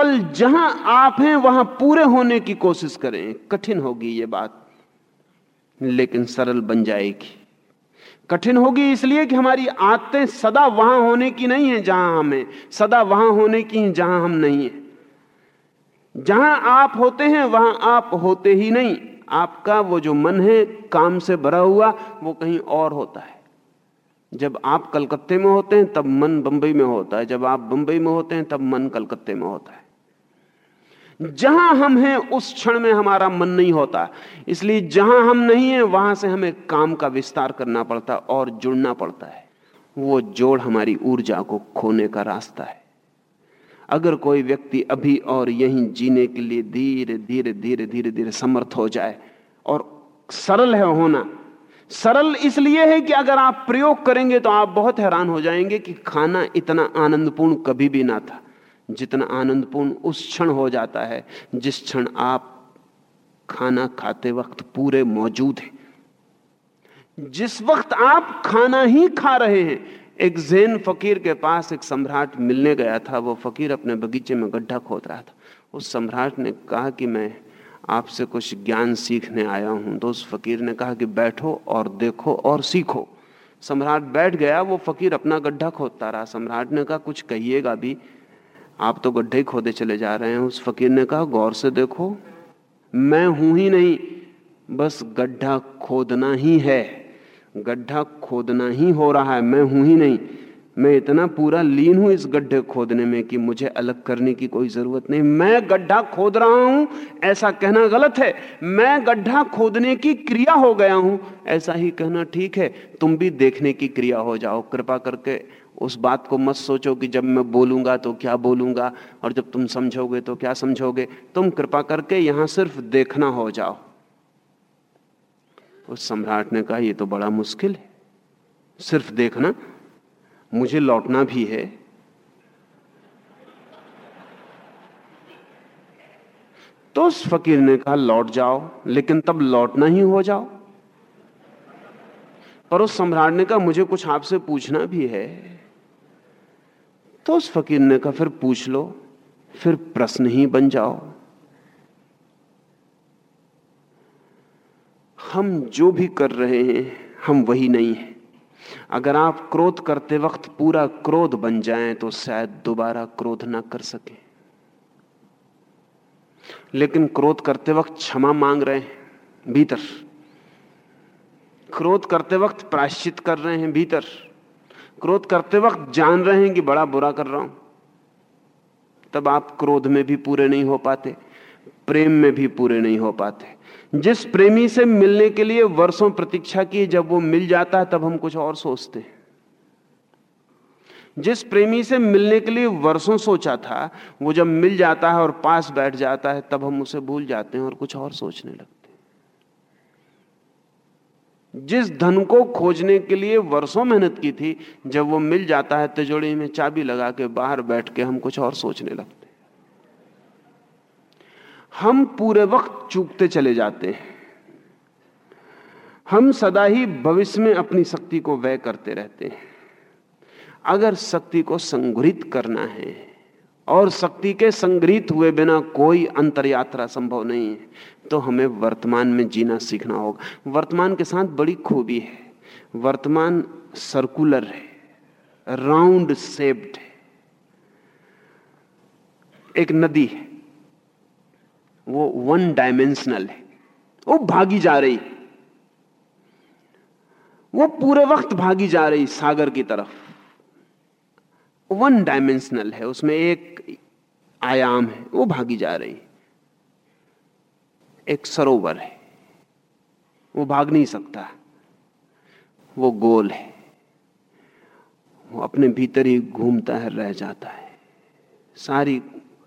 पल जहाँ आप हैं, वहाँ पूरे होने की कोशिश करें। कठिन होगी ये बात, लेकिन सरल बन जाएगी। कठिन होगी इसलिए कि हमारी आदतें सदा वहाँ होने की नहीं है जहाँ हम हैं, सदा वहाँ होने की हैं जहाँ हम नहीं हैं। जहाँ आप होते हैं, वहाँ आप होते ही नहीं। आपका वो जो मन है, काम से भरा हुआ, वो कहीं और होता है। जब आप कलकत्ते में होते हैं, तब मन बंबई में होता है। जब आप बंबई में होते हैं, तब मन कलकत्ते में होता है। जहाँ हम हैं, उस क्षण में हमारा मन नहीं होता। इसलिए जहाँ हम नहीं हैं, वहाँ से हमें काम का विस्तार करना पड़ता और जुड़ना पड़ता है। वो जोड़ हमारी ऊर्जा को खोने का रास्ता है। अगर कोई व्यक्ति अभी और यहीं जीने के लिए धीरे धीरे धीरे धीरे धीरे समर्थ हो जाए और सरल है होना, सरल इसलिए है कि अगर आप प्रयोग करेंगे तो आप बहुत हैरान हो जाएँगे कि खाना इतना आनंदपूर्ण कभी भी ना था। जितना आनंदपूर्ण उस क्षण हो जाता है, जिस क्षण आप खाना खाते वक्त पूरे मौजूद हैं। जिस वक्त आप खाना ही खा रहे हैं, एक जैन फकीर के पास एक सम्राट मिलने गया था, वो फकीर अपने बगीचे में गड्ढा खोद रहा था। उस सम्राट ने कहा कि मैं आपसे कुछ ज्ञान सीखने आया हूँ। तो उस फकीर ने कहा कि बैठो और देखो और सीखो। सम्राट बैठ गया, वो फकीर अपना गड्ढा खोदता रहा। सम्राट ने कहा, कुछ कहिएगा भी। आप तो गड्ढे खोदे चले जा रहे हैं। उस फकीर ने कहा, गौर से देखो, मैं हूँ ही नहीं, बस गड्ढा खोदना ही है। गड्ढा खोदना ही हो रहा है, मैं हूँ ही नहीं। मैं इतना पूरा लीन हूँ इस गड्ढे खोदने में कि मुझे अलग करने की कोई ज़रूरत नहीं। मैं गड्ढा खोद रहा हूँ, ऐसा कहना गलत है। मैं गड्ढा खोदने की क्रिया हो गया हूँ, ऐसा ही कहना ठीक है। तुम भी देखने की क्रिया हो जाओ, कृपा करके उस बात को मत सोचो कि जब मैं बोलूँगा तो क्या बोलूँगा और जब तुम समझोगे तो क्या समझोगे। तुम कृपा करके यहाँ सिर्फ़ देखना हो जाओ। उस सम्राट ने कहा यह तो बड़ा मुश्किल है। सिर्फ़ देखना। मुझे लौटना भी है। तो उस फकीर ने कहा, लौट जाओ, लेकिन तब लौटना ही हो जाओ। पर उस सम्राट ने कहा, मुझे कुछ आपसे पूछना भी है। तो उस फकीर ने कहा, फिर पूछ लो, फिर प्रश्न ही बन जाओ। हम जो भी कर रहे हैं, हम वही नहीं हैं। अगर आप क्रोध करते वक्त पूरा क्रोध बन जाएँ तो शायद दोबारा क्रोध ना कर सके। लेकिन क्रोध करते वक्त क्षमा मांग रहे हैं, भीतर। क्रोध करते वक्त प्रायश्चित कर रहे हैं, भीतर। क्रोध करते वक्त जान रहे हैं कि बड़ा बुरा कर रहा हूँ। तब आप क्रोध में भी पूरे नहीं हो पाते, प्रेम में भी पूरे नहीं हो पाते। जिस प्रेमी से मिलने के लिए वर्षों प्रतीक्षा की, जब वो मिल जाता है, तब हम कुछ और सोचते हैं। जिस प्रेमी से मिलने के लिए वर्षों सोचा था, वो जब मिल जाता है और पास बैठ जाता है, तब हम उसे भूल जाते हैं और कुछ और सोचने लगते जिस धन को खोजने के लिए वर्षों मेहनत की थी, जब वो मिल जाता है तिजोड़ी में चाबी लगा के बाहर बैठ के हम कुछ और सोचने लगते हम पूरे वक्त चूकते चले जाते हैं। हम सदा ही भविष्य में अपनी शक्ति को व्यय करते रहते हैं। अगर शक्ति को संग्रहित करना है, और शक्ति के संग्रहित हुए बिना कोई अंतर यात्रा संभव नहीं है तो हमें वर्तमान में जीना सीखना होगा। वर्तमान के साथ बड़ी खूबी है। वर्तमान सर्कुलर है। राउंड शेप्ड है। एक नदी है। वो वन डायमेंशनल है। वो भागी जा रही वो पूरे वक्त भागी जा रही सागर की तरफ़। वन डायमेंशनल है। उसमें एक आयाम है। वो भागी जा रही एक सरोवर है। वो भाग नहीं सकता। वो गोल है। वो अपने भीतर ही घूमता है, रह जाता है। सारी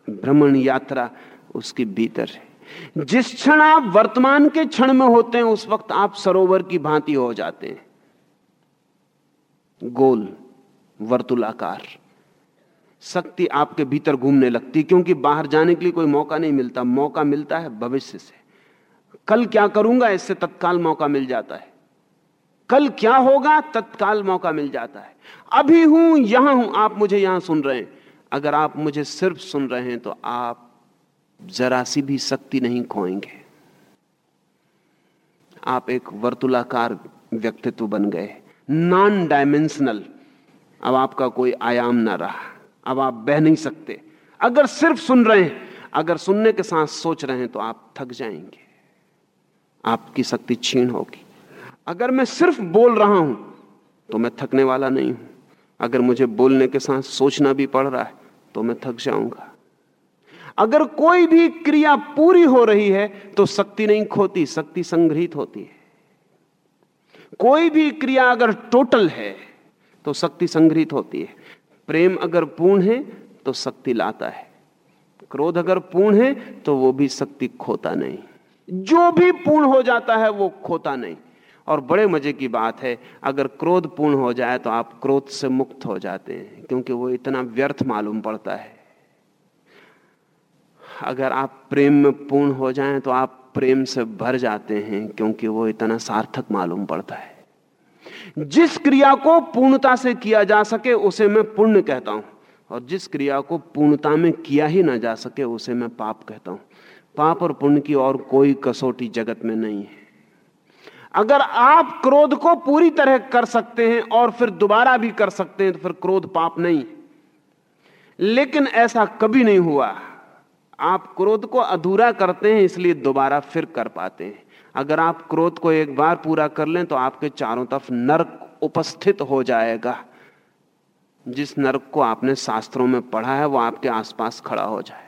भ्रमण यात्रा उसके भीतर है। जिस क्षण आप वर्तमान के क्षण में होते हैं, उस वक्त आप सरोवर की भांति हो जाते हैं। गोल, वर्तुलाकार। शक्ति आपके भीतर घूमने लगती क्योंकि बाहर जाने के लिए कोई मौका नहीं मिलता। मौका मिलता है भविष्य से। कल क्या करूँगा, इससे तत्काल मौका मिल जाता है। कल क्या होगा, तत्काल मौका मिल जाता है। अभी हूँ, यहाँ हूँ, आप मुझे यहाँ सुन रहे हैं। अगर आप मुझे सिर्फ़ सुन रहे हैं तो आप जरा सी भी शक्ति नहीं खोएँगे। आप एक वर्तुलाकार व्यक्तित्व बन गए। नॉन डायमेंशनल अब आपका कोई आयाम ना रहा। अब आप बह नहीं सकते। अगर सिर्फ़ सुन रहे हैं, अगर सुनने के साथ सोच रहे हैं तो आप थक जाएँगे। आपकी शक्ति छीन होगी। अगर मैं सिर्फ़ बोल रहा हूँ तो मैं थकने वाला नहीं हूँ। अगर मुझे बोलने के साथ सोचना भी पड़ रहा है तो मैं थक जाऊँगा। अगर कोई भी क्रिया पूरी हो रही है तो शक्ति नहीं खोती, शक्ति संग्रहित होती है। कोई भी क्रिया अगर टोटल है तो शक्ति संग्रहित होती है। प्रेम अगर पूर्ण है तो शक्ति लाता है। क्रोध अगर पूर्ण है तो वो भी शक्ति खोता नहीं। जो भी पूर्ण हो जाता है वो खोता नहीं। और बड़े मज़े की बात है, अगर क्रोध पूर्ण हो जाए तो आप क्रोध से मुक्त हो जाते हैं, क्योंकि वो इतना व्यर्थ मालूम पड़ता है। अगर आप प्रेम में पूर्ण हो जाएँ तो आप प्रेम से भर जाते हैं, क्योंकि वो इतना सार्थक मालूम पड़ता है। जिस क्रिया को पूर्णता से किया जा सके, उसे मैं पुण्य कहता हूँ, और जिस क्रिया को पूर्णता में किया ही ना जा सके, उसे मैं पाप कहता हूँ। पाप और पुण्य की और कोई कसौटी जगत में नहीं है। अगर आप क्रोध को पूरी तरह कर सकते हैं और फिर दोबारा भी कर सकते हैं तो फिर क्रोध पाप नहीं। लेकिन ऐसा कभी नहीं हुआ। आप क्रोध को अधूरा करते हैं, इसलिए दोबारा फिर कर पाते हैं। अगर आप क्रोध को एक बार पूरा कर लें तो आपके चारों तरफ़ नरक उपस्थित हो जाएगा। जिस नरक को आपने शास्त्रों में पढ़ा है, वो आपके आसपास खड़ा हो जाएगा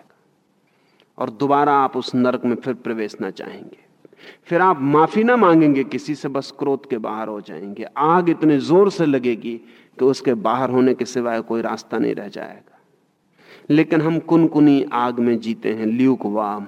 और दोबारा आप उस नरक में फिर प्रवेश ना चाहेंगे। फिर आप माफ़ी ना मांगेंगे, किसी से बस क्रोध के बाहर हो जाएँगे। आग इतने ज़ोर से लगेगी कि उसके बाहर होने के सिवाय कोई रास्ता नहीं रह जाएगा। लेकिन हम कुनकुनी आग में जीते हैं ल्यूक वाम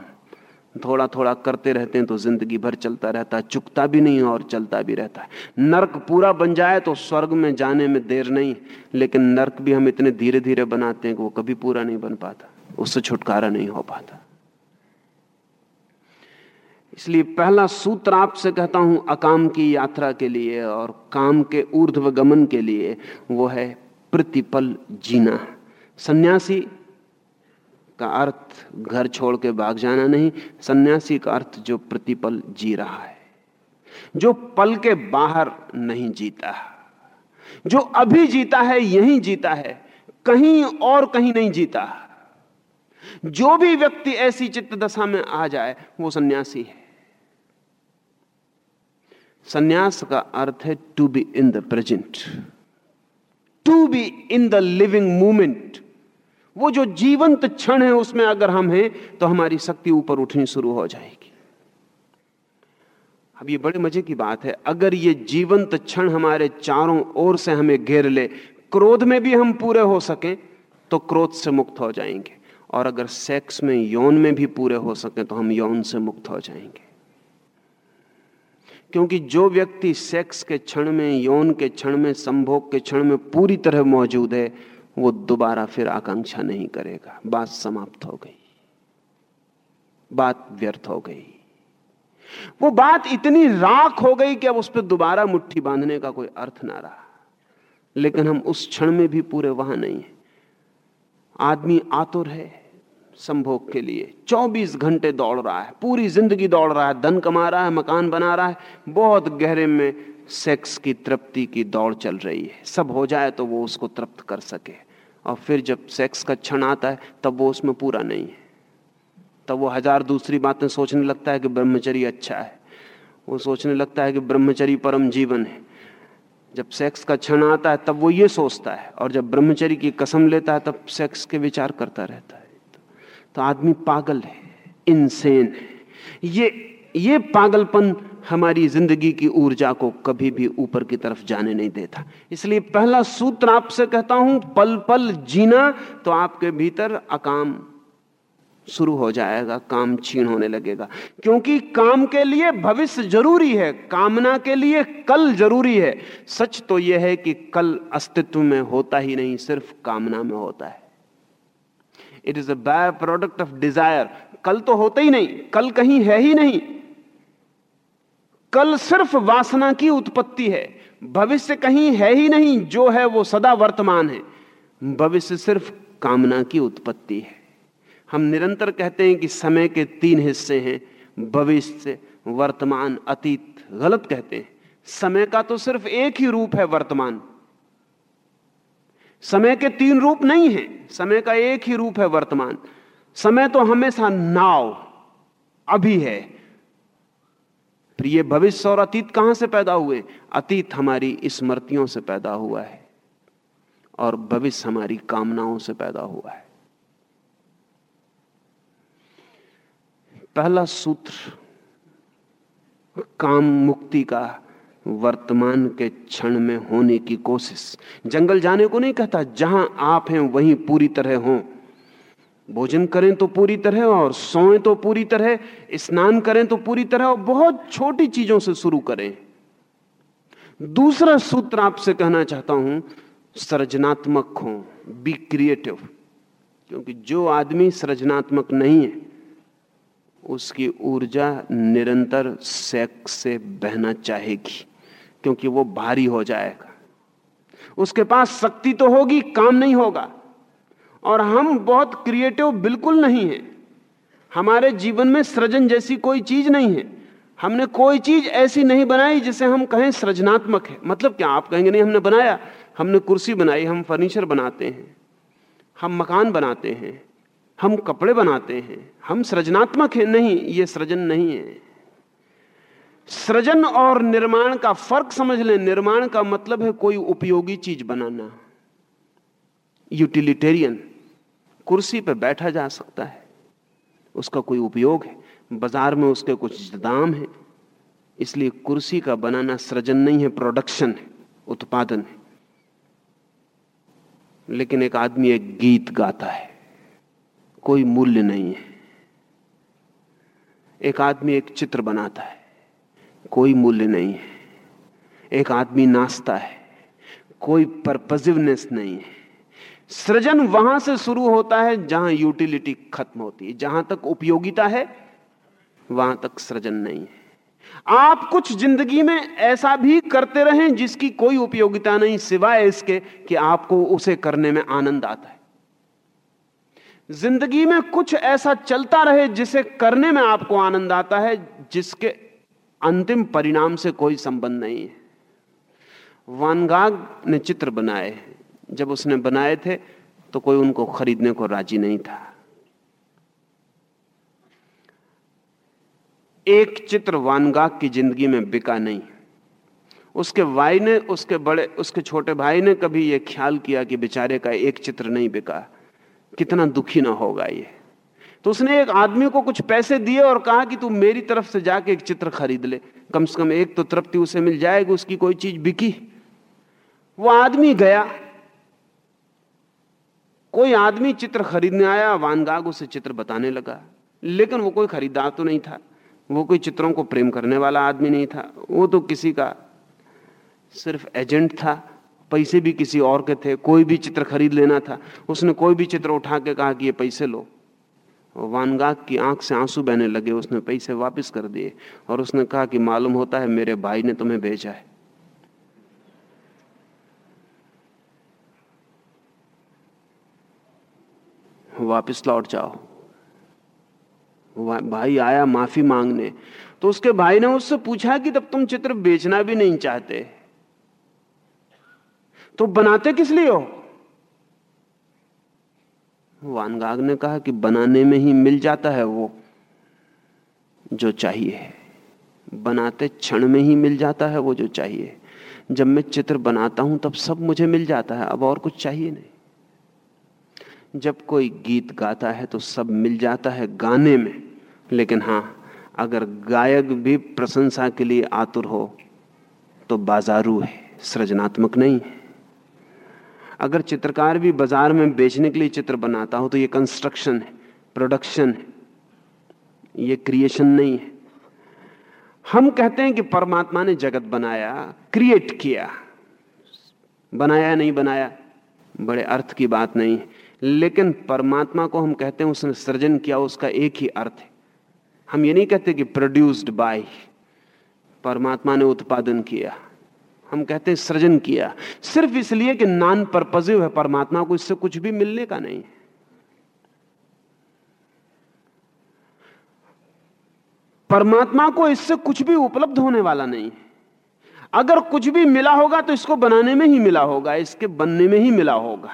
थोड़ा थोड़ा करते रहते हैं तो ज़िंदगी भर चलता रहता है, चुकता भी नहीं और चलता भी रहता है। नरक पूरा बन जाए तो स्वर्ग में जाने में देर नहीं, लेकिन नरक भी हम इतने धीरे धीरे बनाते हैं कि वो कभी पूरा नहीं बन पाता, उससे छुटकारा नहीं हो पाता। इसलिए पहला सूत्र आपसे कहता हूँ, अकाम की यात्रा के लिए और काम के ऊर्ध्व गमन के लिए, वो है प्रतिपल जीना। सन्यासी का अर्थ घर छोड़ के भाग जाना नहीं, सन्यासी का अर्थ जो प्रतिपल जी रहा है, जो पल के बाहर नहीं जीता, जो अभी जीता है, यही जीता है, कहीं और कहीं नहीं जीता। जो भी व्यक्ति ऐसी चित्त दशा में आ जाए, वो सन्यासी है। सन्यास का अर्थ है to be in the present to be in the living moment वो जो जीवंत क्षण है, उसमें अगर हम हैं तो हमारी शक्ति ऊपर उठनी शुरू हो जाएगी। अब ये बड़े मज़े की बात है। अगर ये जीवंत क्षण हमारे चारों ओर से हमें घेर ले, क्रोध में भी हम पूरे हो सकें तो क्रोध से मुक्त हो जाएँगे। और अगर सेक्स में, यौन में भी पूरे हो सके तो हम यौन से मुक्त हो जाएँगे। क्योंकि जो व्यक्ति सेक्स के क्षण में, यौन के क्षण में, संभोग के क्षण में पूरी तरह मौजूद है, वो दोबारा फिर आकांक्षा नहीं करेगा। बात समाप्त हो गई। बात व्यर्थ हो गई। वो बात इतनी राख हो गई कि अब उस पर दोबारा मुट्ठी बांधने का कोई अर्थ ना रहा। लेकिन हम उस क्षण में भी पूरे वहाँ नहीं है। आदमी आतुर है। संभोग के लिए। 24 घंटे दौड़ रहा है, पूरी ज़िंदगी दौड़ रहा है, धन कमा रहा है, मकान बना रहा है, बहुत गहरे में सेक्स की, तृप्ति की दौड़ चल रही है। सब हो जाए तो वो उसको तृप्त कर सके। और फिर जब सेक्स का क्षण आता है, तब वो उसमें पूरा नहीं है। तब वो हज़ार दूसरी बातें सोचने लगता है कि ब्रह्मचर्य अच्छा है। वो सोचने लगता है कि ब्रह्मचर्य परम जीवन है। जब सेक्स का क्षण आता है, तब वो ये सोचता है। और जब ब्रह्मचर्य की कसम लेता है, तब सेक्स के विचार करता रहता है। तो आदमी पागल है इनसेन है। ये ये पागलपन हमारी ज़िंदगी की ऊर्जा को कभी भी ऊपर की तरफ़ जाने नहीं देता। इसलिए पहला सूत्र आपसे कहता हूँ, पल पल जीना तो आपके भीतर अकाम शुरू हो जाएगा, काम छीन होने लगेगा। क्योंकि काम के लिए भविष्य ज़रूरी है, कामना के लिए कल ज़रूरी है। सच तो यह है कि कल अस्तित्व में होता ही नहीं, सिर्फ़ कामना में होता है। It is a byproduct of desire कल तो होता ही नहीं, कल कहीं है ही नहीं। कल सिर्फ़ वासना की उत्पत्ति है। भविष्य कहीं है ही नहीं, जो है वो सदा वर्तमान है। भविष्य सिर्फ़ कामना की उत्पत्ति है। हम निरंतर कहते हैं कि समय के तीन हिस्से हैं। भविष्य, वर्तमान, अतीत, गलत कहते हैं। समय का तो सिर्फ़ एक ही रूप है वर्तमान। समय के तीन रूप नहीं है। समय का एक ही रूप है वर्तमान। समय तो हमेशा नाव, अभी है। प्रिय, भविष्य और अतीत कहाँ से पैदा हुए? अतीत हमारी स्मृतियों से पैदा हुआ है और भविष्य हमारी कामनाओं से पैदा हुआ है। पहला सूत्र, काम मुक्ति का वर्तमान के क्षण में होने की कोशिश। जंगल जाने को नहीं कहता, जहाँ आप हैं वहीं पूरी तरह हो। भोजन करें तो पूरी तरह और सोएँ तो पूरी तरह, स्नान करें तो पूरी तरह और बहुत छोटी चीज़ों से शुरू करें। दूसरा सूत्र आपसे कहना चाहता हूँ, सृजनात्मक हो बी क्रिएटिव क्योंकि जो आदमी सृजनात्मक नहीं है, उसकी ऊर्जा निरंतर सेक्स से बहना चाहेगी। क्योंकि वो भारी हो जाएगा। उसके पास शक्ति तो होगी, काम नहीं होगा। और हम बहुत क्रिएटिव बिल्कुल नहीं है। हमारे जीवन में सृजन जैसी कोई चीज़ नहीं है। हमने कोई चीज़ ऐसी नहीं बनाई जिसे हम कहें सृजनात्मक है। मतलब क्या आप कहेंगे, नहीं, हमने बनाया। हमने कुर्सी बनाई, हम फर्नीचर बनाते हैं। हम मकान बनाते हैं। हम कपड़े बनाते हैं। हम सृजनात्मक हैं। नहीं, ये सृजन नहीं है। सृजन और निर्माण का फ़र्क समझ लें। निर्माण का मतलब है कोई उपयोगी चीज़ बनाना। यूटिलिटेरियन, कुर्सी पर बैठा जा सकता है। उसका कोई उपयोग है। बाज़ार में उसके कुछ दाम है। इसलिए कुर्सी का बनाना सृजन नहीं है, प्रोडक्शन है, उत्पादन है। लेकिन एक आदमी एक गीत गाता है। कोई मूल्य नहीं है। एक आदमी एक चित्र बनाता है। कोई मूल्य नहीं है। एक आदमी नाचता है, कोई परपजिवनेस नहीं है। सृजन वहाँ से शुरू होता है जहाँ यूटिलिटी खत्म होती है। जहाँ तक उपयोगिता है, वहाँ तक सृजन नहीं है। आप कुछ ज़िंदगी में ऐसा भी करते रहें जिसकी कोई उपयोगिता नहीं, सिवाय इसके कि आपको उसे करने में आनंद आता है। ज़िंदगी में कुछ ऐसा चलता रहे जिसे करने में आपको आनंद आता है, जिसके अंतिम परिणाम से कोई संबंध नहीं है। वानगाग ने चित्र बनाए। जब उसने बनाए थे तो कोई उनको खरीदने को राज़ी नहीं था। एक चित्र वानगाग की ज़िंदगी में बिका नहीं। उसके भाई ने, उसके बड़े, उसके छोटे भाई ने कभी यह ख्याल किया कि बेचारे का एक चित्र नहीं बिका। कितना दुखी ना होगा ये। तो उसने एक आदमी को कुछ पैसे दिए और कहा कि तू मेरी तरफ़ से जाके एक चित्र खरीद ले। कम से कम एक तो तृप्ति उसे मिल जाएगी, उसकी कोई चीज़ बिकी। वो आदमी गया। कोई आदमी चित्र खरीदने आया वानगाग उसे चित्र बताने लगा। लेकिन वो कोई खरीदार तो नहीं था। वो कोई चित्रों को प्रेम करने वाला आदमी नहीं था। वो तो किसी का सिर्फ़ एजेंट था। पैसे भी किसी और के थे। कोई भी चित्र खरीद लेना था। उसने कोई भी चित्र उठा के कहा कि ये पैसे लो। वानगाग की आँख से आँसू बहने लगे, उसने पैसे वापस कर दिए और उसने कहा कि मालूम होता है मेरे भाई ने तुम्हें भेजा है। वापस लौट जाओ। भाई आया माफ़ी मांगने। तो उसके भाई ने उससे पूछा कि तब तुम चित्र बेचना भी नहीं चाहते। तो बनाते किस लिए हो? वानगाग ने कहा कि बनाने में ही मिल जाता है वो जो चाहिए बनाते क्षण में ही मिल जाता है वो जो चाहिए। जब मैं चित्र बनाता हूँ, तब सब मुझे मिल जाता है, अब और कुछ चाहिए नहीं। जब कोई गीत गाता है तो सब मिल जाता है गाने में। लेकिन हाँ, अगर गायक भी प्रशंसा के लिए आतुर हो तो बाजारू है, सृजनात्मक नहीं है। अगर चित्रकार भी बाज़ार में बेचने के लिए चित्र बनाता हो तो ये कंस्ट्रक्शन है प्रोडक्शन है, ये क्रिएशन नहीं है। हम कहते हैं कि परमात्मा ने जगत बनाया क्रिएट किया। बनाया नहीं बनाया, बड़े अर्थ की बात नहीं। है लेकिन परमात्मा को हम कहते हैं उसने सृजन किया, उसका एक ही अर्थ है। हम ये नहीं कहते कि प्रोड्यूस्ड बाय परमात्मा ने उत्पादन किया। हम कहते हैं सृजन किया। सिर्फ़ इसलिए कि नॉन परपजिव है परमात्मा को इससे कुछ भी मिलने का नहीं परमात्मा को इससे कुछ भी उपलब्ध होने वाला नहीं अगर कुछ भी मिला होगा तो इसको बनाने में ही मिला होगा, इसके बनने में ही मिला होगा।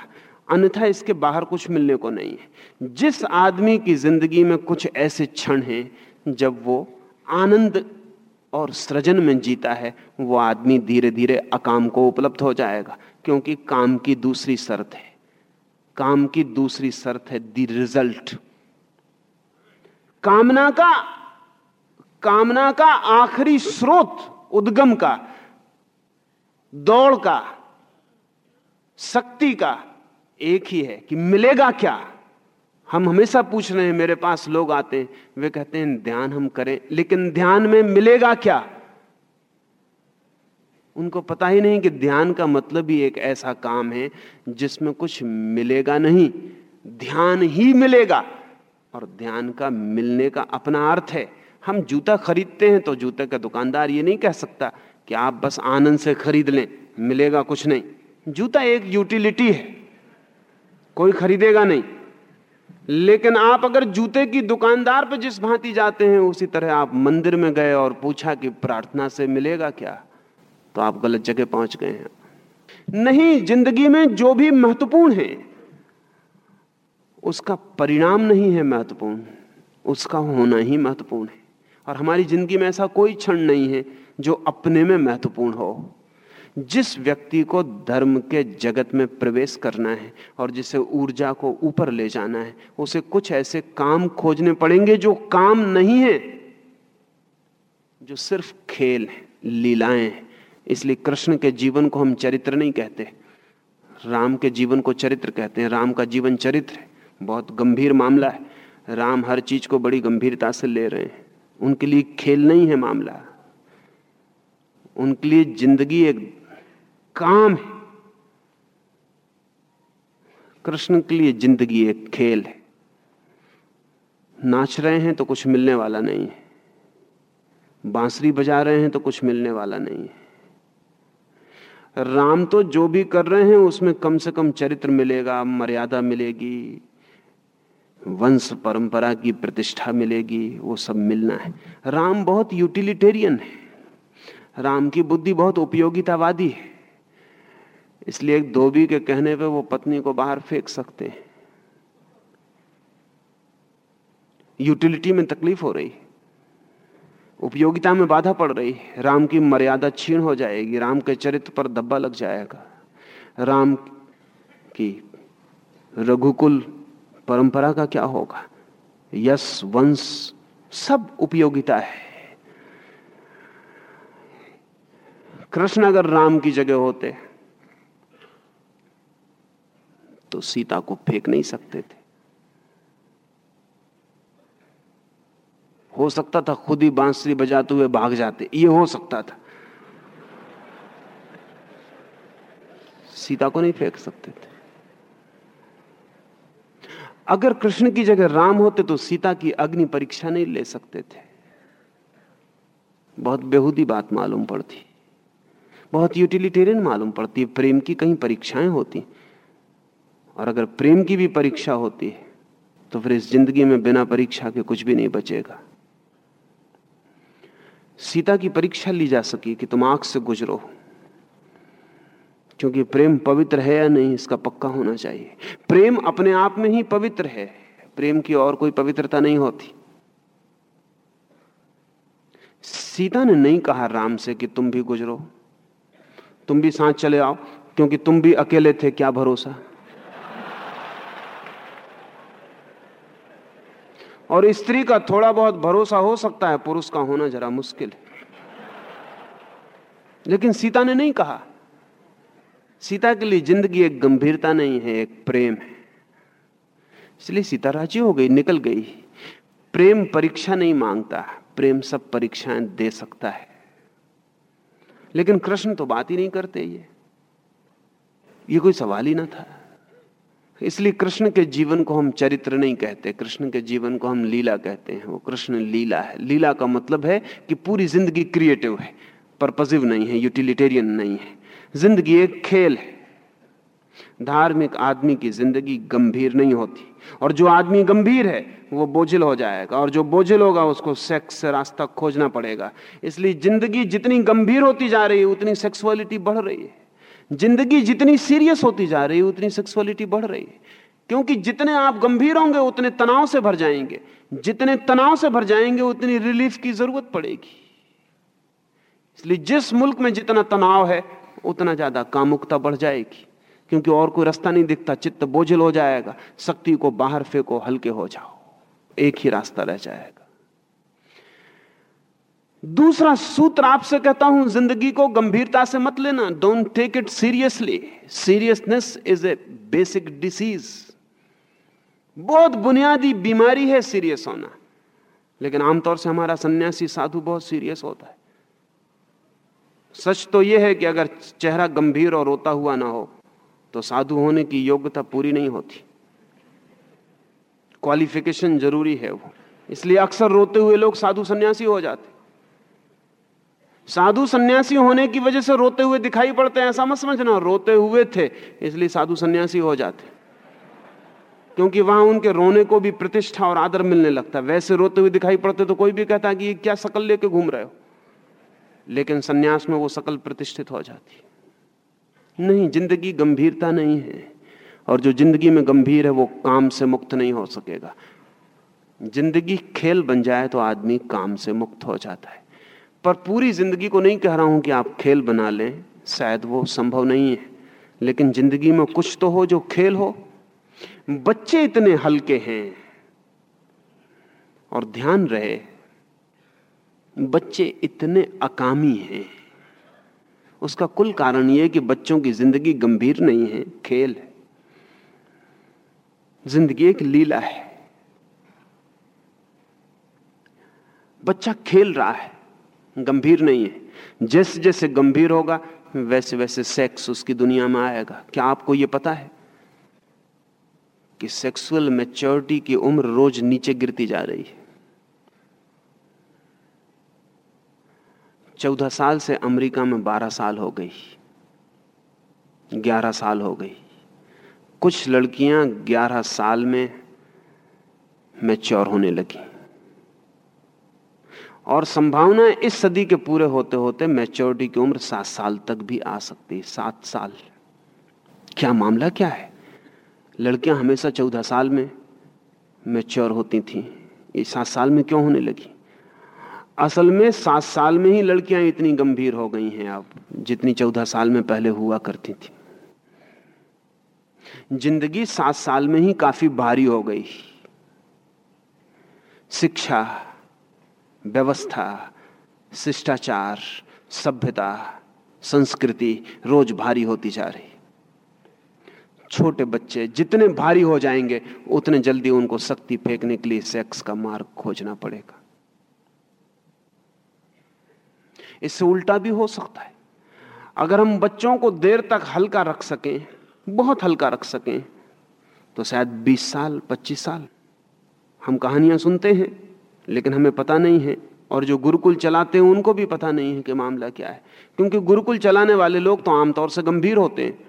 अन्यथा इसके बाहर कुछ मिलने को नहीं है। जिस आदमी की ज़िंदगी में कुछ ऐसे क्षण हैं जब वो आनंद और सृजन में जीता है, वो आदमी धीरे धीरे अकाम को उपलब्ध हो जाएगा, क्योंकि काम की दूसरी शर्त है। काम की दूसरी शर्त है दी रिज़ल्ट। कामना का कामना का आखिरी स्रोत उद्गम का, दौड़ का, शक्ति का एक ही है कि मिलेगा क्या? हम हमेशा पूछ रहे हैं, मेरे पास लोग आते हैं। वे कहते हैं, ध्यान हम करें। लेकिन ध्यान में मिलेगा क्या? उनको पता ही नहीं कि ध्यान का मतलब ही एक ऐसा काम है जिसमें कुछ मिलेगा नहीं। ध्यान ही मिलेगा और ध्यान का मिलने का अपना अर्थ है। हम जूता खरीदते हैं तो जूते का दुकानदार ये नहीं कह सकता कि आप बस आनंद से खरीद लें, मिलेगा कुछ नहीं। जूता एक यूटिलिटी है, कोई खरीदेगा नहीं। लेकिन आप अगर जूते की दुकानदार पर जिस भांति जाते हैं, उसी तरह आप मंदिर में गए और पूछा कि प्रार्थना से मिलेगा क्या? तो आप गलत जगह पहुँच गए हैं। नहीं, ज़िंदगी में जो भी महत्वपूर्ण है, उसका परिणाम नहीं है महत्वपूर्ण। उसका होना ही महत्वपूर्ण है। और हमारी ज़िंदगी में ऐसा कोई क्षण नहीं है जो अपने में महत्वपूर्ण हो। जिस व्यक्ति को धर्म के जगत में प्रवेश करना है और जिसे ऊर्जा को ऊपर ले जाना है, उसे कुछ ऐसे काम खोजने पड़ेंगे जो काम नहीं है, जो सिर्फ़ खेल है, लीलाएँ हैं। इसलिए कृष्ण के जीवन को हम चरित्र नहीं कहते। राम के जीवन को चरित्र कहते हैं। राम का जीवन चरित्र है। बहुत गंभीर मामला है। राम हर चीज़ को बड़ी गंभीरता से ले रहे हैं। उनके लिए खेल नहीं है मामला। उनके लिए ज़िंदगी एक काम है। कृष्ण के लिए ज़िंदगी एक खेल है। नाच रहे हैं तो कुछ मिलने वाला नहीं है। बांसुरी बजा रहे हैं तो कुछ मिलने वाला नहीं है। राम तो जो भी कर रहे हैं उसमें कम से कम चरित्र मिलेगा, मर्यादा मिलेगी, वंश परंपरा की प्रतिष्ठा मिलेगी, वो सब मिलना है। राम बहुत यूटिलिटेरियन है। राम की बुद्धि बहुत उपयोगितावादी है। इसलिए एक धोबी के कहने पे वो पत्नी को बाहर फेंक सकते हैं। यूटिलिटी में तकलीफ़ हो रही। उपयोगिता में बाधा पड़ रही। राम की मर्यादा छीण हो जाएगी। राम के चरित्र पर धब्बा लग जाएगा। राम की रघुकुल परंपरा का क्या होगा? यश वंश, सब उपयोगिता है। कृष्ण अगर राम की जगह होते तो सीता को फेंक नहीं सकते थे। हो सकता था खुद ही बांसुरी बजाते हुए भाग जाते, ये हो सकता था। सीता को नहीं फेंक सकते थे। अगर कृष्ण की जगह राम होते तो सीता की अग्नि परीक्षा नहीं ले सकते थे। बहुत बेहूदी बात मालूम पड़ती, बहुत यूटिलिटेरियन मालूम पड़ती, प्रेम की कहीं परीक्षाएँ होती और अगर प्रेम की भी परीक्षा होती है तो फिर इस ज़िंदगी में बिना परीक्षा के कुछ भी नहीं बचेगा। सीता की परीक्षा ली जा सकी कि तुम आँख से गुजरो क्योंकि प्रेम पवित्र है या नहीं, इसका पक्का होना चाहिए। प्रेम अपने आप में ही पवित्र है। प्रेम की और कोई पवित्रता नहीं होती। सीता ने नहीं कहा राम से कि तुम भी गुजरो। तुम भी साथ चले आओ, क्योंकि तुम भी अकेले थे, क्या भरोसा? और स्त्री का थोड़ा बहुत भरोसा हो सकता है, पुरुष का होना जरा मुश्किल है। लेकिन सीता ने नहीं कहा। सीता के लिए ज़िंदगी एक गंभीरता नहीं है, एक प्रेम है। इसलिए सीता राज़ी हो गई, निकल गई। प्रेम परीक्षा नहीं माँगता, प्रेम सब परीक्षाएँ दे सकता है। लेकिन कृष्ण तो बात ही नहीं करते ये। ये कोई सवाल ही ना था। इसलिए कृष्ण के जीवन को हम चरित्र नहीं कहते, कृष्ण के जीवन को हम लीला कहते हैं। वो कृष्ण लीला है। लीला का मतलब है कि पूरी ज़िंदगी क्रिएटिव है परपजिव नहीं है यूटिलिटेरियन नहीं है। ज़िंदगी एक खेल है। धार्मिक आदमी की ज़िंदगी गंभीर नहीं होती। और जो आदमी गंभीर है, वो बोझिल हो जाएगा। और जो बोझिल होगा, उसको सेक्स से रास्ता खोजना पड़ेगा। इसलिए ज़िंदगी जितनी गंभीर होती जा रही है, उतनी सेक्सुअलिटी बढ़ रही है। ज़िंदगी जितनी सीरियस होती जा रही है, उतनी सेक्सुअलिटी बढ़ रही है। क्योंकि जितने आप गंभीर होंगे, उतने तनाव से भर जाएँगे। जितने तनाव से भर जाएँगे, उतनी रिलीफ की ज़रूरत पड़ेगी। इसलिए जिस मुल्क में जितना तनाव है, उतना ज़्यादा कामुकता बढ़ जाएगी। क्योंकि और कोई रास्ता नहीं दिखता, चित्त बोझल हो जाएगा, शक्ति को बाहर फेंको, हल्के हो जाओ। एक ही रास्ता रह जाएगा। दूसरा सूत्र आपसे कहता हूँ, ज़िंदगी को गंभीरता से मत लेना। Don't take it seriously seriousness is a basic disease बहुत बुनियादी बीमारी है सीरियस होना। लेकिन आमतौर से हमारा सन्यासी, साधु बहुत सीरियस होता है। सच तो यह है कि अगर चेहरा गंभीर और रोता हुआ ना हो तो साधु होने की योग्यता पूरी नहीं होती। क्वालिफिकेशन ज़रूरी है वो। इसलिए अक्सर रोते हुए लोग साधु सन्यासी हो जाते साधु सन्यासी होने की वजह से रोते हुए दिखाई पड़ते हैं, ऐसा मत समझना, रोते हुए थे, इसलिए साधु सन्यासी हो जाते। क्योंकि वहाँ उनके रोने को भी प्रतिष्ठा और आदर मिलने लगता वैसे रोते हुए दिखाई पड़ते तो कोई भी कहता कि ये क्या शकल लेके घूम रहे हो? लेकिन सन्यास में वो शकल प्रतिष्ठित हो जाती। नहीं, ज़िंदगी गंभीरता नहीं है। और जो ज़िंदगी में गंभीर है, वो काम से मुक्त नहीं हो सकेगा। ज़िंदगी खेल बन जाए तो आदमी काम से मुक्त हो जाता है। पर पूरी ज़िंदगी को नहीं कह रहा हूँ कि आप खेल बना लें, शायद वो संभव नहीं है। लेकिन ज़िंदगी में कुछ तो हो जो खेल हो। बच्चे इतने हल्के हैं और ध्यान रहे, बच्चे इतने अकामी हैं। उसका कुल कारण यह कि बच्चों की ज़िंदगी गंभीर नहीं है, खेल है। ज़िंदगी एक लीला है। बच्चा खेल रहा है। गंभीर नहीं है। जैसे जैसे गंभीर होगा, वैसे वैसे सेक्स उसकी दुनिया में आएगा। क्या आपको यह पता है कि सेक्सुअल मेच्योरिटी की उम्र रोज नीचे गिरती जा रही है? चौदह साल से अमेरिका में बारह साल हो गई, ग्यारह साल हो गई। कुछ लड़कियाँ ग्यारह साल में मैच्योर होने लगी। और संभावना इस सदी के पूरे होते होते मैच्योरिटी की उम्र सात साल तक भी आ सकती है, सात साल। क्या मामला क्या है? लड़कियाँ हमेशा चौदह साल में मैच्योर होती थी। ये सात साल में क्यों होने लगी? असल में सात साल में ही लड़कियाँ इतनी गंभीर हो गई हैं अब, जितनी चौदह साल में पहले हुआ करती थी। ज़िंदगी सात साल में ही काफ़ी भारी हो गई। शिक्षा व्यवस्था, शिष्टाचार, सभ्यता, संस्कृति रोज भारी होती जा रही। छोटे बच्चे जितने भारी हो जाएँगे, उतने जल्दी उनको शक्ति फेंकने के लिए सेक्स का मार्ग खोजना पड़ेगा। इससे उल्टा भी हो सकता है। अगर हम बच्चों को देर तक हल्का रख सकें, बहुत हल्का रख सकें तो शायद 20 साल 25 साल, हम कहानियाँ सुनते हैं। लेकिन हमें पता नहीं है। और जो गुरुकुल चलाते हैं, उनको भी पता नहीं है कि मामला क्या है। क्योंकि गुरुकुल चलाने वाले लोग तो आमतौर से गंभीर होते हैं।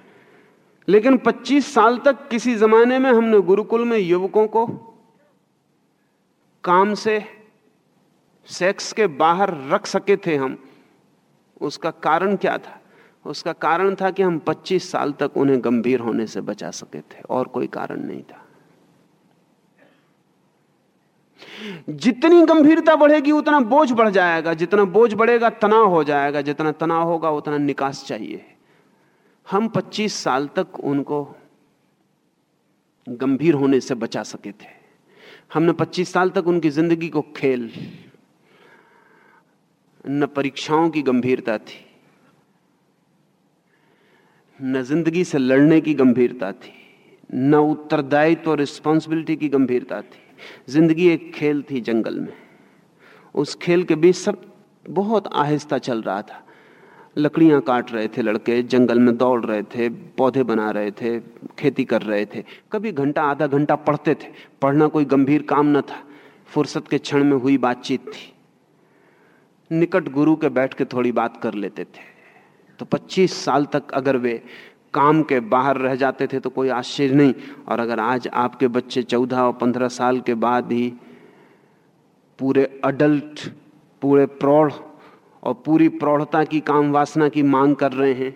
लेकिन 25 साल तक किसी जमाने में हमने गुरुकुल में युवकों को काम से, सेक्स के बाहर रख सके थे हम। उसका कारण क्या था? उसका कारण था कि हम 25 साल तक उन्हें गंभीर होने से बचा सके थे, और कोई कारण नहीं था। जितनी गंभीरता बढ़ेगी, उतना बोझ बढ़ जाएगा। जितना बोझ बढ़ेगा, तनाव हो जाएगा। जितना तनाव होगा, उतना निकास चाहिए। हम 25 साल तक उनको गंभीर होने से बचा सके थे। हमने 25 साल तक उनकी ज़िंदगी को खेल, न परीक्षाओं की गंभीरता थी, न ज़िंदगी से लड़ने की गंभीरता थी, न उत्तरदायित्व और रिस्पॉन्सिबिलिटी की गंभीरता थी। ज़िंदगी एक खेल थी जंगल में। उस खेल के बीच सब बहुत आहिस्ता चल रहा था। लकड़ियाँ काट रहे थे लड़के, जंगल में दौड़ रहे थे, पौधे बना रहे थे, खेती कर रहे थे। कभी घंटा, आधा घंटा पढ़ते थे। पढ़ना कोई गंभीर काम न था। फुर्सत के क्षण में हुई बातचीत थी। निकट गुरु के बैठ के थोड़ी बात कर लेते थे। तो 25 साल तक अगर वे काम के बाहर रह जाते थे तो कोई आश्चर्य नहीं। और अगर आज आपके बच्चे चौदह और पंद्रह साल के बाद ही पूरे अडल्ट पूरे प्रौढ़ और पूरी प्रौढ़ता की काम वासना की मांग कर रहे हैं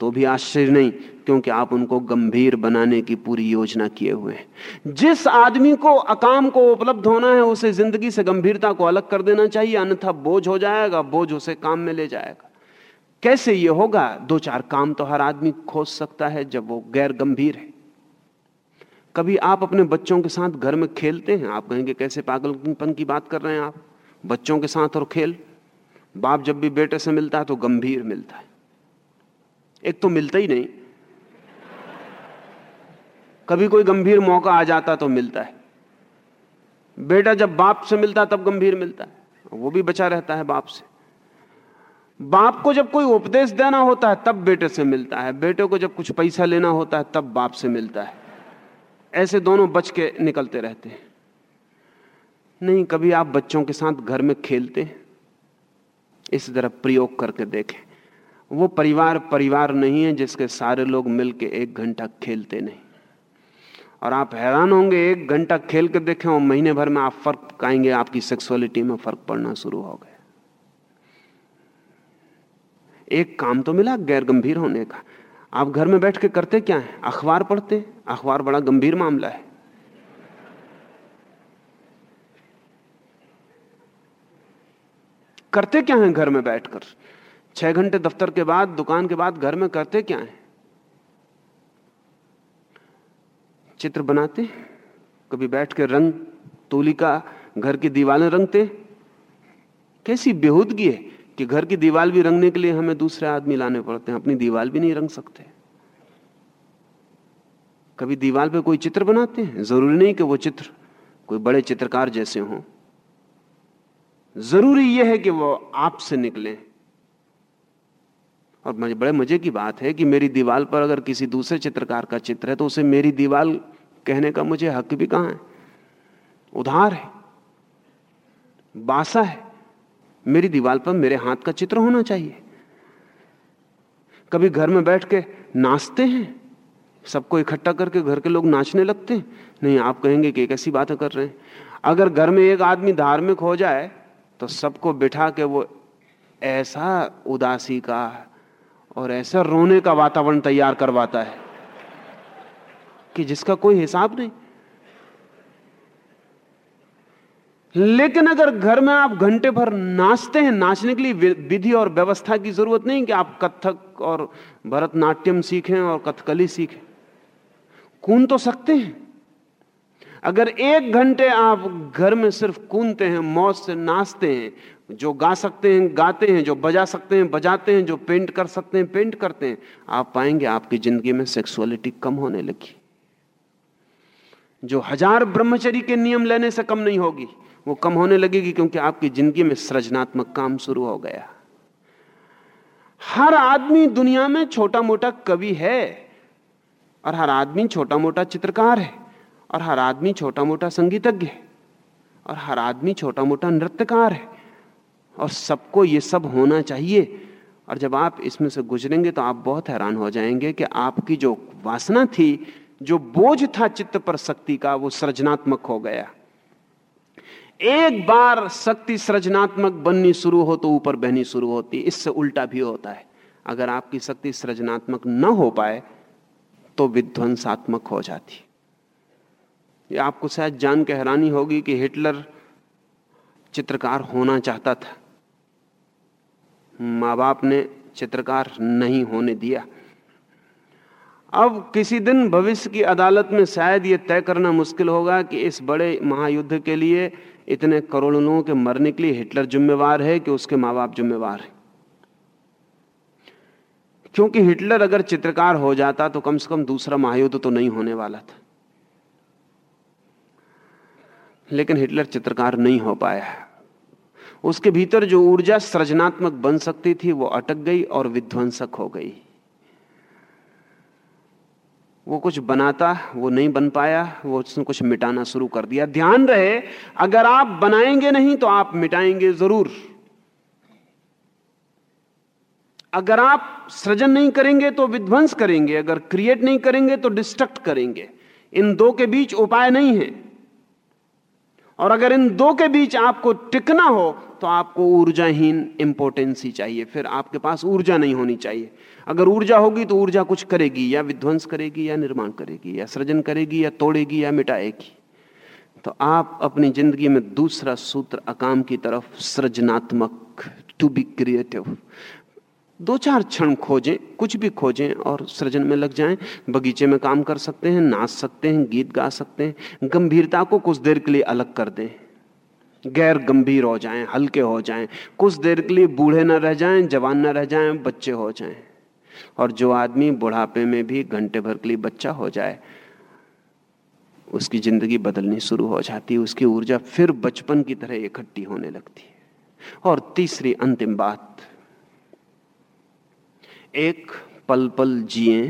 तो भी आश्चर्य नहीं, क्योंकि आप उनको गंभीर बनाने की पूरी योजना किए हुए हैं। जिस आदमी को अकाम को उपलब्ध होना है, उसे ज़िंदगी से गंभीरता को अलग कर देना चाहिए, अन्यथा बोझ हो जाएगा, बोझ उसे काम में ले जाएगा। कैसे ये होगा? दो चार काम तो हर आदमी खोज सकता है जब वो गैर गंभीर है। कभी आप अपने बच्चों के साथ घर में खेलते हैं? आप कहेंगे, कैसे पागलपन की बात कर रहे हैं आप? बच्चों के साथ और खेल? बाप जब भी बेटे से मिलता है तो गंभीर मिलता है। एक तो मिलता ही नहीं। कभी कोई गंभीर मौका आ जाता तो मिलता है। बेटा जब बाप से मिलता तब गंभीर मिलता है। वो भी बचा रहता है बाप से। बाप को जब कोई उपदेश देना होता है, तब बेटे से मिलता है। बेटे को जब कुछ पैसा लेना होता है, तब बाप से मिलता है। ऐसे दोनों बच के निकलते रहते हैं। नहीं, कभी आप बच्चों के साथ घर में खेलते इस तरह प्रयोग करके देखें। वो परिवार परिवार नहीं है जिसके सारे लोग मिलके एक घंटा खेलते नहीं। और आप हैरान होंगे, एक घंटा खेल के देखें और महीने भर में आप फ़र्क आएँगे आपकी सेक्सुअलिटी में फ़र्क पड़ना शुरू हो गया। एक काम तो मिला गैर गंभीर होने का। आप घर में बैठ के करते क्या है? अखबार पढ़ते? अखबार बड़ा गंभीर मामला है। करते क्या है घर में बैठकर? छह घंटे दफ्तर के बाद, दुकान के बाद घर में करते क्या है? चित्र बनाते? कभी बैठ के रंग तूली का घर की दीवारें रंगते? कैसी बेहूदगी है। कि घर की दीवार भी रंगने के लिए हमें दूसरे आदमी लाने पड़ते हैं, अपनी दीवार भी नहीं रंग सकते। कभी दीवार पे कोई चित्र बनाते हैं? ज़रूरी नहीं कि वो चित्र कोई बड़े चित्रकार जैसे हों। ज़रूरी यह है कि वो आपसे निकले। और मुझे बड़े मज़े की बात है कि मेरी दीवार पर अगर किसी दूसरे चित्रकार का चित्र है तो उसे मेरी दीवार कहने का मुझे हक भी कहाँ है? उधार है। बासा है। मेरी दीवार पर मेरे हाथ का चित्र होना चाहिए। कभी घर में बैठ के नाचते हैं? सबको इकट्ठा करके घर के लोग नाचने लगते हैं? नहीं, आप कहेंगे कि कैसी बातें कर रहे हैं। अगर घर में एक आदमी धार्मिक हो जाए तो सबको बिठा के वो ऐसा उदासी का और ऐसा रोने का वातावरण तैयार करवाता है कि जिसका कोई हिसाब नहीं। लेकिन अगर घर में आप घंटे भर नाचते हैं, नाचने के लिए विधि और व्यवस्था की ज़रूरत नहीं कि आप कथक और भरतनाट्यम सीखें और कथकली सीखें। कून तो सकते हैं। अगर एक घंटे आप घर में सिर्फ़ कूनते हैं, मौज से नाचते हैं, जो गा सकते हैं, गाते हैं, जो बजा सकते हैं, बजाते हैं, जो पेंट कर सकते हैं, पेंट करते हैं, आप पाएँगे आपकी ज़िंदगी में सेक्सुअलिटी कम होने लगी। जो हज़ार ब्रह्मचरी के नियम लेने से कम नहीं होगी, वो कम होने लगेगी क्योंकि आपकी ज़िंदगी में सृजनात्मक काम शुरू हो गया। हर आदमी दुनिया में छोटा मोटा कवि है और हर आदमी छोटा मोटा चित्रकार है और हर आदमी छोटा मोटा संगीतज्ञ है और हर आदमी छोटा मोटा नृत्यकार है। और सबको ये सब होना चाहिए और जब आप इसमें से गुजरेंगे तो आप बहुत हैरान हो जाएँगे कि आपकी जो वासना थी जो बोझ था चित्त पर शक्ति का, वो सृजनात्मक हो गया। एक बार शक्ति सृजनात्मक बननी शुरू हो तो ऊपर बहनी शुरू होती है इससे उल्टा भी होता है। अगर आपकी शक्ति सृजनात्मक न हो पाए तो विध्वंसात्मक हो जाती। ये आपको शायद जान के हैरानी होगी कि हिटलर चित्रकार होना चाहता था। माँ बाप ने चित्रकार नहीं होने दिया। अब किसी दिन भविष्य की अदालत में शायद यह तय करना मुश्किल होगा कि इस बड़े महायुद्ध के लिए इतने करोड़ों लोगों के मरने के लिए हिटलर जिम्मेवार है कि उसके माँ बाप जिम्मेवार है? क्योंकि हिटलर अगर चित्रकार हो जाता तो कम से कम दूसरा महायुद्ध तो नहीं होने वाला था। लेकिन हिटलर चित्रकार नहीं हो पाया। उसके भीतर जो ऊर्जा सृजनात्मक बन सकती थी वो अटक गई और विध्वंसक हो गई। वो कुछ बनाता, वो नहीं बन पाया, वो उसने कुछ मिटाना शुरू कर दिया। ध्यान रहे, अगर आप बनाएँगे नहीं तो आप मिटाएँगे ज़रूर। अगर आप सृजन नहीं करेंगे तो विध्वंस करेंगे, अगर क्रिएट नहीं करेंगे तो डिस्ट्रक्ट करेंगे। इन दो के बीच उपाय नहीं है। और अगर इन दो के बीच आपको टिकना हो तो आपको ऊर्जाहीन इंपोर्टेंसी चाहिए। फिर आपके पास ऊर्जा नहीं होनी चाहिए। अगर ऊर्जा होगी तो ऊर्जा कुछ करेगी, या विध्वंस करेगी, या निर्माण करेगी, या सृजन करेगी, या तोड़ेगी, या मिटाएगी। तो आप अपनी ज़िंदगी में दूसरा सूत्र अकाम की तरफ़ सृजनात्मक टू बी क्रिएटिव दो चार क्षण खोजें, कुछ भी खोजें और सृजन में लग जाएँ। बगीचे में काम कर सकते हैं, नाच सकते हैं, गीत गा सकते हैं। गंभीरता को कुछ देर के लिए अलग कर दें। गैर गंभीर हो जाएँ, हल्के हो जाएँ। कुछ देर के लिए बूढ़े ना रह जाएँ, जवान ना रह जाएँ, बच्चे हो जाएँ। और जो आदमी बुढ़ापे में भी घंटे भर के लिए बच्चा हो जाए, उसकी ज़िंदगी बदलनी शुरू हो जाती है उसकी ऊर्जा फिर बचपन की तरह इकट्ठी होने लगती है। और तीसरी अंतिम बात, एक पल पल जिए,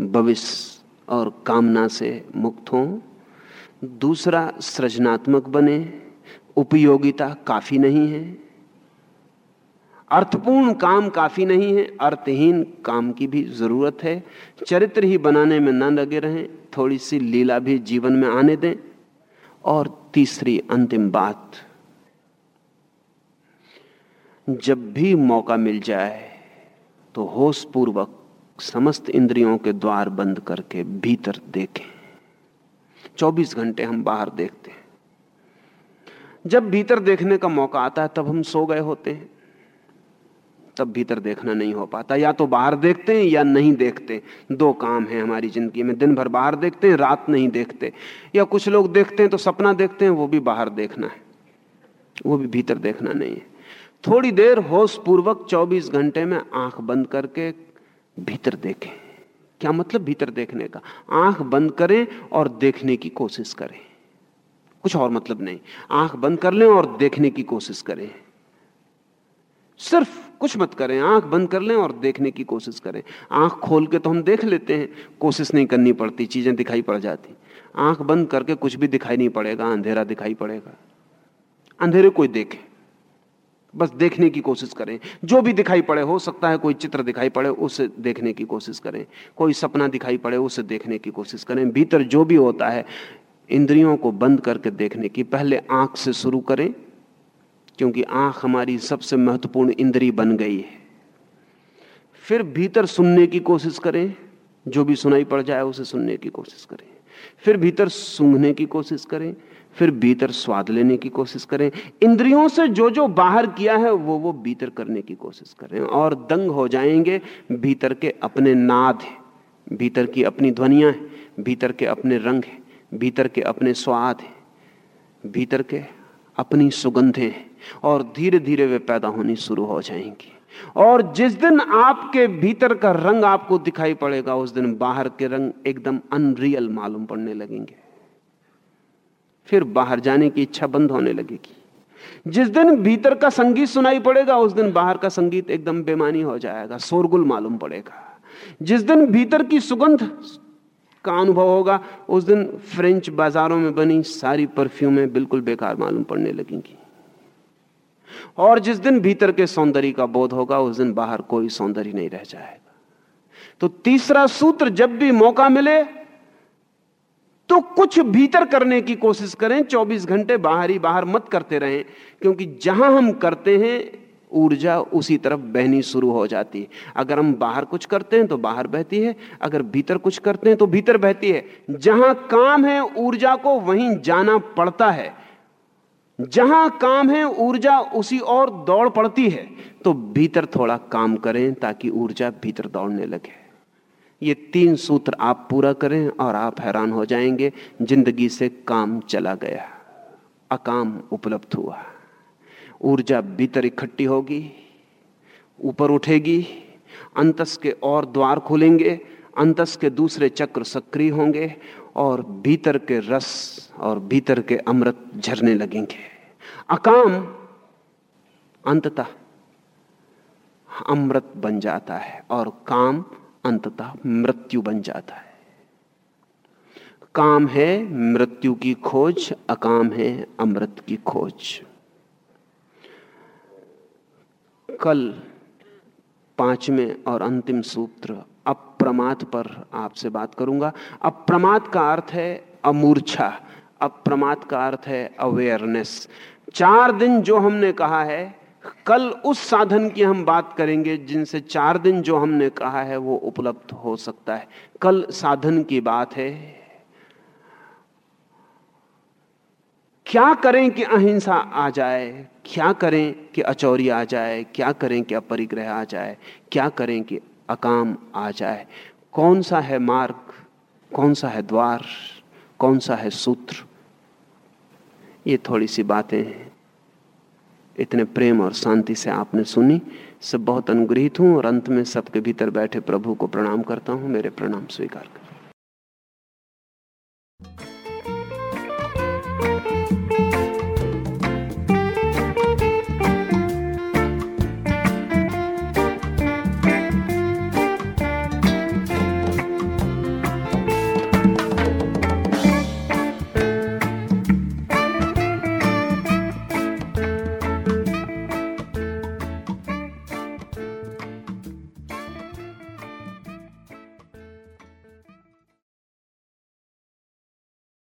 भविष्य और कामना से मुक्त हों, दूसरा सृजनात्मक बने उपयोगिता काफ़ी नहीं है। अर्थपूर्ण काम काफ़ी नहीं है, अर्थहीन काम की भी ज़रूरत है। चरित्र ही बनाने में न लगे रहें थोड़ी सी लीला भी जीवन में आने दें। और तीसरी अंतिम बात, जब भी मौका मिल जाए तो होश पूर्वक समस्त इंद्रियों के द्वार बंद करके भीतर देखें। 24 घंटे हम बाहर देखते हैं। जब भीतर देखने का मौका आता है, तब हम सो गए होते हैं। तब भीतर देखना नहीं हो पाता। या तो बाहर देखते हैं या नहीं देखते। दो काम है हमारी ज़िंदगी में। दिन भर बाहर देखते हैं, रात नहीं देखते। या कुछ लोग देखते हैं तो सपना देखते हैं, वो भी बाहर देखना है। वो भी भीतर देखना नहीं है। थोड़ी देर होश पूर्वक 24 घंटे में आँख बंद करके भीतर देखें। क्या मतलब भीतर देखने का? आँख बंद करें और देखने की कोशिश करें। कुछ और मतलब नहीं। आँख बंद कर लें और देखने की कोशिश करें। सिर्फ़ कुछ मत करें, आँख बंद कर लें और देखने की कोशिश करें। आँख खोल के तो हम देख लेते हैं, कोशिश नहीं करनी पड़ती, चीज़ें दिखाई पड़ जाती। आँख बंद करके कुछ भी दिखाई नहीं पड़ेगा, अंधेरा दिखाई पड़ेगा। अंधेरे कोई देखे, बस देखने की कोशिश करें। जो भी दिखाई पड़े, हो सकता है कोई चित्र दिखाई पड़े, उसे देखने की कोशिश करें। कोई सपना दिखाई पड़े, उसे देखने की कोशिश करें। भीतर जो भी होता है इंद्रियों को बंद करके देखने की पहले आँख से शुरू करें, क्योंकि आँख हमारी सबसे महत्वपूर्ण इंद्री बन गई है। फिर भीतर सुनने की कोशिश करें, जो भी सुनाई पड़ जाए उसे सुनने की कोशिश करें। फिर भीतर सूंघने की कोशिश करें, फिर भीतर स्वाद लेने की कोशिश करें। इंद्रियों से जो जो बाहर किया है, वो वो भीतर करने की कोशिश करें और दंग हो जाएँगे। भीतर के अपने नाद हैं, भीतर की अपनी ध्वनियाँ हैं, भीतर के अपने रंग हैं। भीतर के अपने स्वाद हैं, भीतर के अपनी सुगंधें हैं, और धीरे धीरे वे पैदा होनी शुरू हो जाएँगी। और जिस दिन आपके भीतर का रंग आपको दिखाई पड़ेगा, उस दिन बाहर के रंग एकदम अनरियल मालूम पड़ने लगेंगे। फिर बाहर जाने की इच्छा बंद होने लगेगी। जिस दिन भीतर का संगीत सुनाई पड़ेगा, उस दिन बाहर का संगीत एकदम बेमानी हो जाएगा, शोरगुल मालूम पड़ेगा। जिस दिन भीतर की सुगंध का अनुभव होगा। उस दिन फ्रेंच बाजारों में बनी सारी परफ्यूमें बिल्कुल बेकार मालूम पड़ने लगेंगी और जिस दिन भीतर के सौंदर्य का बोध होगा, उस दिन बाहर कोई सौंदर्य नहीं रह जाएगा। तो तीसरा सूत्र, जब भी मौका मिले तो कुछ भीतर करने की कोशिश करें 24 घंटे बाहर ही बाहर मत करते रहें, क्योंकि जहाँ हम करते हैं ऊर्जा उसी तरफ़ बहनी शुरू हो जाती है। अगर हम बाहर कुछ करते हैं तो बाहर बहती है, अगर भीतर कुछ करते हैं तो भीतर बहती है। जहाँ काम है, ऊर्जा को वहीं जाना पड़ता है। जहाँ काम है, ऊर्जा उसी और दौड़ पड़ती है। तो भीतर थोड़ा काम करें ताकि ऊर्जा भीतर दौड़ने लगे। ये तीन सूत्र आप पूरा करें और आप हैरान हो जाएँगे, ज़िंदगी से काम चला गया, अकाम उपलब्ध हुआ। ऊर्जा भीतर इकट्ठी होगी, ऊपर उठेगी, अंतस के और द्वार खुलेंगे, अंतस के दूसरे चक्र सक्रिय होंगे और भीतर के रस और भीतर के अमृत झरने लगेंगे। अकाम अंततः अमृत बन जाता है और काम अंततः मृत्यु बन जाता है। काम है मृत्यु की खोज, अकाम है अमृत की खोज। कल पाँचवें और अंतिम सूत्र अप्रमाद पर आपसे बात करूँगा। अप्रमाद का अर्थ है अमूर्छा, अप्रमाद का अर्थ है अवेयरनेस चार दिन जो हमने कहा है, कल उस साधन की हम बात करेंगे जिनसे चार दिन जो हमने कहा है वो उपलब्ध हो सकता है। कल साधन की बात है क्या करें कि अहिंसा आ जाए? क्या करें कि अचौरी आ जाए? क्या करें कि अपरिग्रह आ जाए? क्या करें कि अकाम आ जाए? कौन सा है मार्ग? कौन सा है द्वार? कौन सा है सूत्र? ये थोड़ी सी बातें हैं। इतने प्रेम और शांति से आपने सुनी। सब बहुत अनुग्रहित हूँ और अंत में सबके भीतर बैठे प्रभु को प्रणाम करता हूँ। मेरे प्रणाम स्वीकार कर।